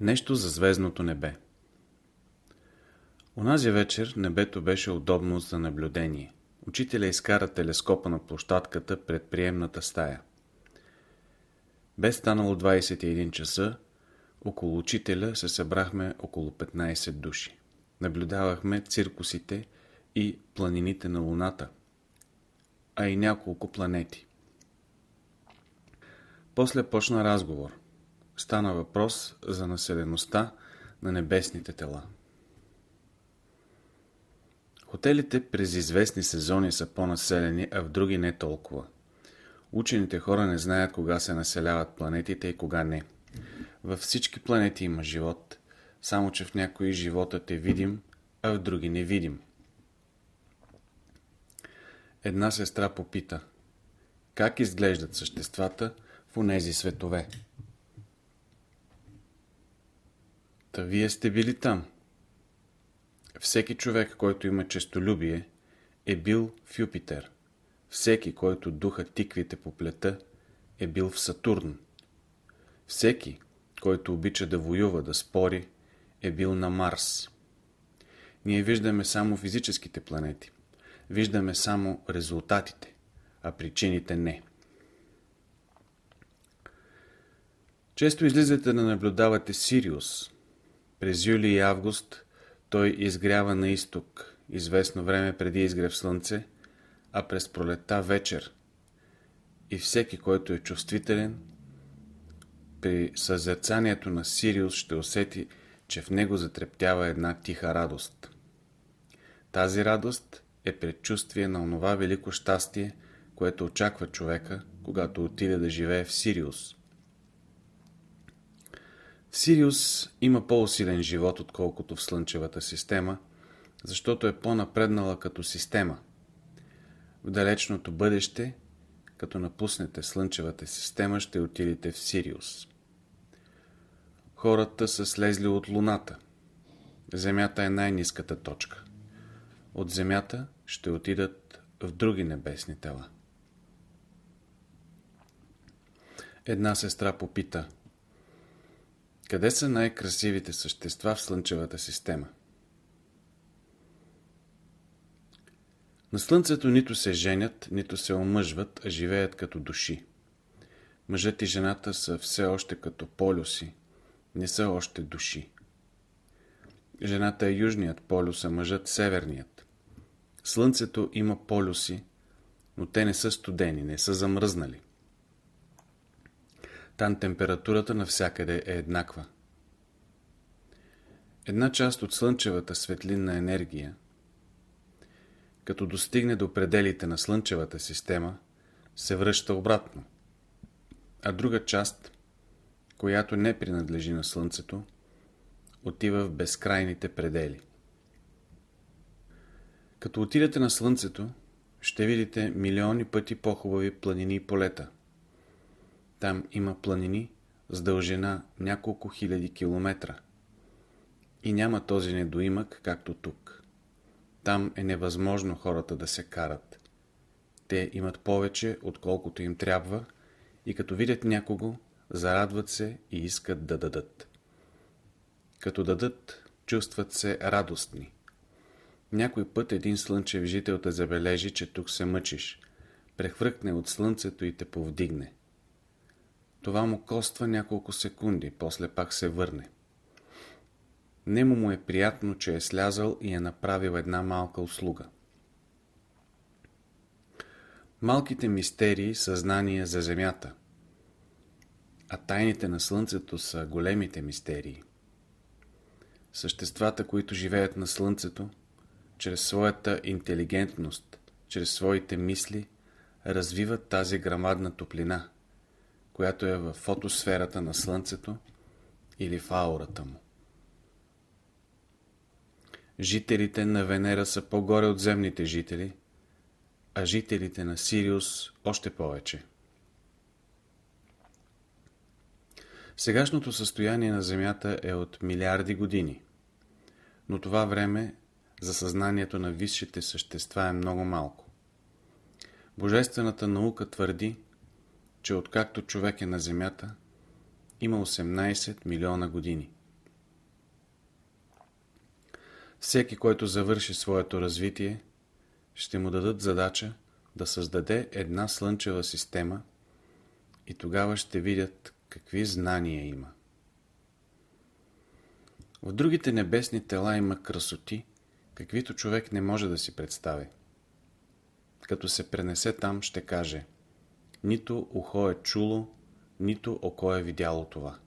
Нещо за звездното небе Онази вечер небето беше удобно за наблюдение. Учителя изкара телескопа на площадката пред приемната стая. Бе станало 21 часа, около учителя се събрахме около 15 души. Наблюдавахме циркусите и планините на Луната, а и няколко планети. После почна разговор. Стана въпрос за населеността на небесните тела. Хотелите през известни сезони са по-населени, а в други не толкова. Учените хора не знаят кога се населяват планетите и кога не. Във всички планети има живот, само че в някои животът е видим, а в други не видим. Една сестра попита, как изглеждат съществата в онези светове? Та вие сте били там. Всеки човек, който има честолюбие, е бил в Юпитер. Всеки, който духа тиквите по плета, е бил в Сатурн. Всеки, който обича да воюва, да спори, е бил на Марс. Ние виждаме само физическите планети. Виждаме само резултатите, а причините не. Често излизате да наблюдавате Сириус. През юли и август той изгрява на изток, известно време преди изгрев слънце, а през пролета вечер. И всеки, който е чувствителен, при съзерцанието на Сириус ще усети, че в него затрептява една тиха радост. Тази радост е предчувствие на онова велико щастие, което очаква човека, когато отиде да живее в Сириус. В Сириус има по-усилен живот, отколкото в Слънчевата система, защото е по-напреднала като система. В далечното бъдеще, като напуснете Слънчевата система, ще отидете в Сириус. Хората са слезли от Луната. Земята е най-низката точка. От Земята ще отидат в други небесни тела. Една сестра попита Къде са най-красивите същества в Слънчевата система? На Слънцето нито се женят, нито се омъжват, а живеят като души. Мъжът и жената са все още като полюси, не са още души. Жената е южният полюс, а мъжът северният. Слънцето има полюси, но те не са студени, не са замръзнали. Там температурата навсякъде е еднаква. Една част от слънчевата светлинна енергия, като достигне до пределите на слънчевата система, се връща обратно, а друга част, която не принадлежи на Слънцето, отива в безкрайните предели. Като отидете на Слънцето, ще видите милиони пъти по-хубави планини и полета. Там има планини с дължина няколко хиляди километра. И няма този недоимък, както тук. Там е невъзможно хората да се карат. Те имат повече, отколкото им трябва, и като видят някого, зарадват се и искат да дадат. Като дадат, чувстват се радостни. Някой път един слънчев жител те забележи, че тук се мъчиш. Прехвъркне от слънцето и те повдигне. Това му коства няколко секунди, после пак се върне. Нему му е приятно, че е слязал и е направил една малка услуга. Малките мистерии са знания за Земята, а тайните на Слънцето са големите мистерии. Съществата, които живеят на Слънцето, чрез своята интелигентност, чрез своите мисли, развиват тази грамадна топлина, която е в фотосферата на Слънцето или в аурата му. Жителите на Венера са по-горе от земните жители, а жителите на Сириус още повече. Сегашното състояние на Земята е от милиарди години, но това време за съзнанието на висшите същества е много малко. Божествената наука твърди, че откакто човек е на Земята, има 18 милиона години. Всеки, който завърши своето развитие, ще му дадат задача да създаде една слънчева система и тогава ще видят какви знания има. В другите небесни тела има красоти, каквито човек не може да си представи. Като се пренесе там, ще каже Нито ухо е чуло, нито око е видяло това.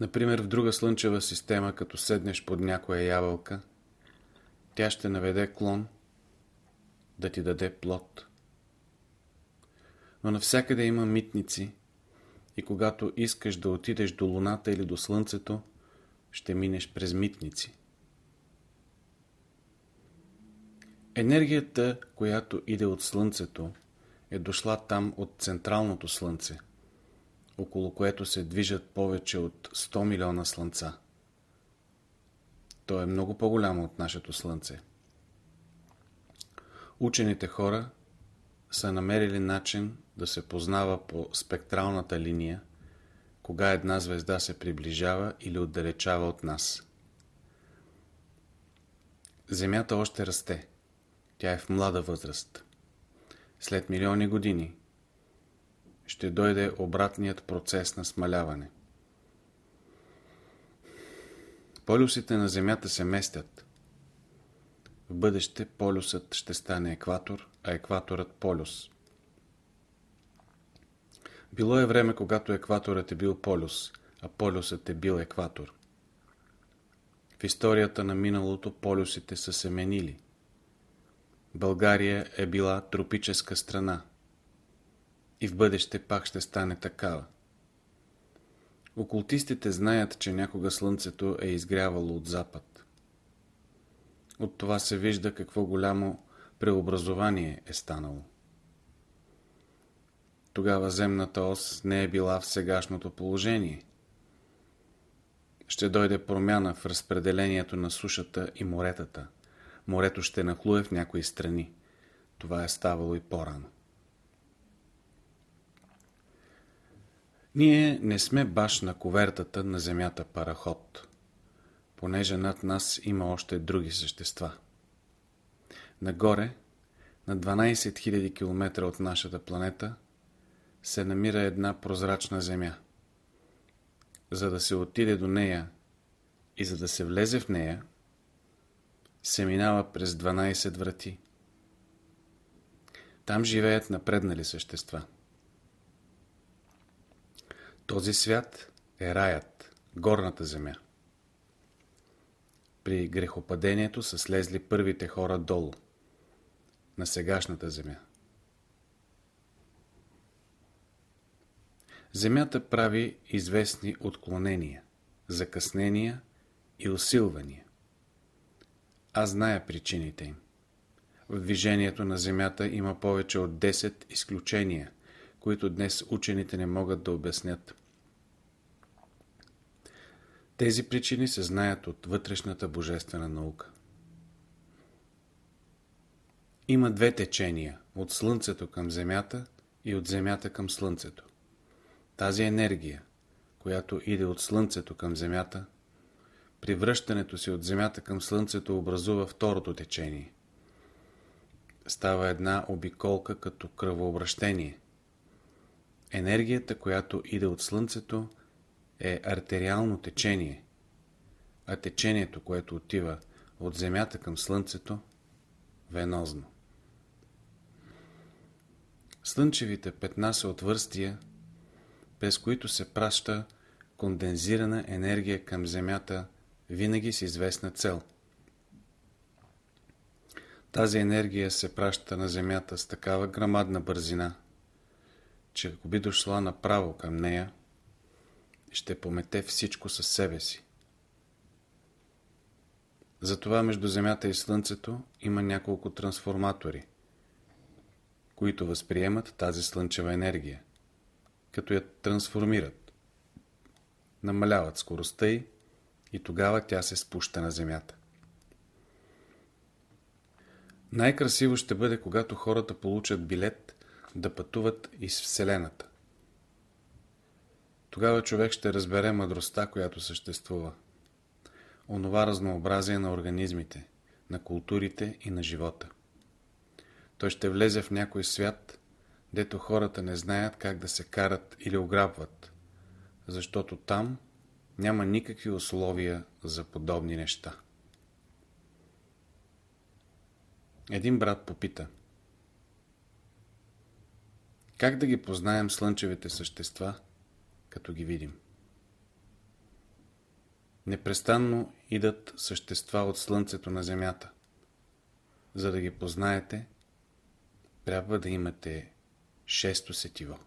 Например, в друга слънчева система, като седнеш под някоя ябълка, тя ще наведе клон да ти даде плод. Но навсякъде има митници и когато искаш да отидеш до Луната или до Слънцето, ще минеш през митници. Енергията, която иде от Слънцето, е дошла там от централното Слънце, около което се движат повече от 100 милиона Слънца. То е много по-голямо от нашето Слънце. Учените хора са намерили начин да се познава по спектралната линия, кога една звезда се приближава или отдалечава от нас. Земята още расте. Тя е в млада възраст. След милиони години ще дойде обратният процес на смаляване. Полюсите на Земята се местят. В бъдеще полюсът ще стане екватор, а екваторът полюс. Било е време, когато екваторът е бил полюс, а полюсът е бил екватор. В историята на миналото полюсите са се менили. България е била тропическа страна. И в бъдеще пак ще стане такава. Окултистите знаят, че някога Слънцето е изгрявало от запад. От това се вижда какво голямо преобразование е станало. Тогава земната ос не е била в сегашното положение. Ще дойде промяна в разпределението на сушата и моретата. Морето ще нахлуе в някои страни. Това е ставало и по-рано. Ние не сме баш на ковертата на земята параход, понеже над нас има още други същества. Нагоре, на 12 000 км от нашата планета, се намира една прозрачна земя. За да се отиде до нея и за да се влезе в нея, се минава през 12 врати. Там живеят напреднали същества. Този свят е раят, горната земя. При грехопадението са слезли първите хора долу, на сегашната земя. Земята прави известни отклонения, закъснения и усилвания. Аз зная причините им. В движението на Земята има повече от 10 изключения, които днес учените не могат да обяснят. Тези причини се знаят от вътрешната божествена наука. Има две течения – от Слънцето към Земята и от Земята към Слънцето. Тази енергия, която иде от Слънцето към Земята, при връщането си от Земята към Слънцето образува второто течение. Става една обиколка като кръвообращение. Енергията, която иде от Слънцето, е артериално течение, а течението, което отива от Земята към Слънцето, венозно. Слънчевите петна са отвърстия, през които се праща кондензирана енергия към Земята винаги с известна цел. Тази енергия се праща на Земята с такава грамадна бързина, че ако би дошла направо към нея, ще помете всичко със себе си. Затова между Земята и Слънцето има няколко трансформатори, които възприемат тази слънчева енергия, като я трансформират. Намаляват скоростта й и тогава тя се спуща на земята. Най-красиво ще бъде, когато хората получат билет да пътуват из Вселената. Тогава човек ще разбере мъдростта, която съществува. онова разнообразие на организмите, на културите и на живота. Той ще влезе в някой свят, дето хората не знаят как да се карат или ограбват, защото там няма никакви условия за подобни неща. Един брат попита Как да ги познаем слънчевите същества, като ги видим? Непрестанно идат същества от Слънцето на Земята. За да ги познаете, трябва да имате шесто сетиво.